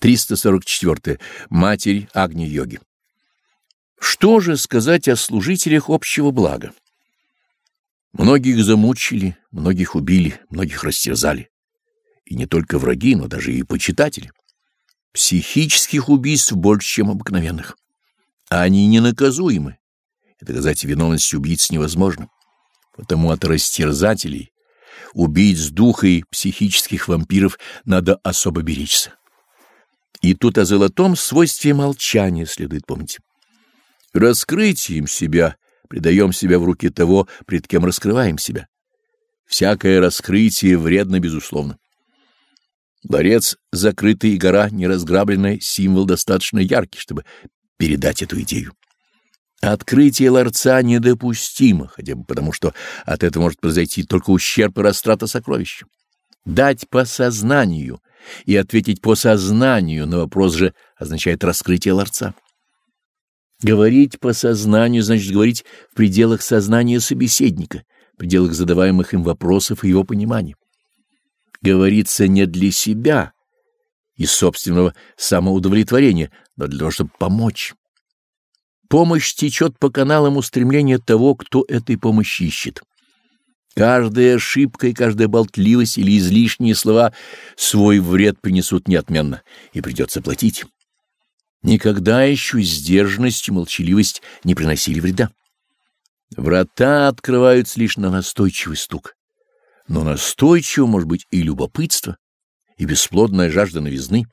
344. Матерь Агни-йоги. Что же сказать о служителях общего блага? Многих замучили, многих убили, многих растерзали. И не только враги, но даже и почитатели. Психических убийств больше, чем обыкновенных. А они ненаказуемы. И доказать виновность убийц невозможно. Потому от растерзателей, убийц духа и психических вампиров надо особо беречься. И тут о золотом свойстве молчания следует помнить. Раскрытием себя предаем себя в руки того, пред кем раскрываем себя. Всякое раскрытие вредно, безусловно. Ларец закрытый и гора неразграбленная — символ достаточно яркий, чтобы передать эту идею. Открытие ларца недопустимо, хотя бы потому, что от этого может произойти только ущерб и растрата сокровища. Дать по сознанию и ответить по сознанию на вопрос же означает раскрытие ларца. Говорить по сознанию значит говорить в пределах сознания собеседника, в пределах задаваемых им вопросов и его понимания. Говорится не для себя, из собственного самоудовлетворения, но для того, чтобы помочь. Помощь течет по каналам устремления того, кто этой помощи ищет. Каждая ошибка и каждая болтливость или излишние слова свой вред принесут неотменно, и придется платить. Никогда еще сдержанность и молчаливость не приносили вреда. Врата открываются лишь на настойчивый стук. Но настойчиво может быть и любопытство, и бесплодная жажда новизны.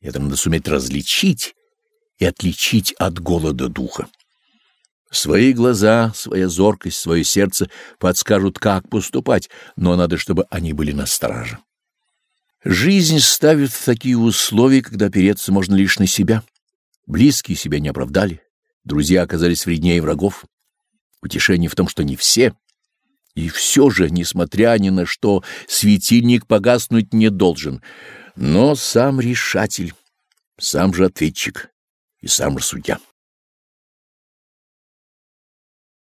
Это надо суметь различить и отличить от голода духа. Свои глаза, своя зоркость, свое сердце подскажут, как поступать, но надо, чтобы они были на страже. Жизнь ставит в такие условия, когда опереться можно лишь на себя. Близкие себя не оправдали, друзья оказались вреднее врагов. Утешение в том, что не все. И все же, несмотря ни на что, светильник погаснуть не должен. Но сам решатель, сам же ответчик и сам же судья.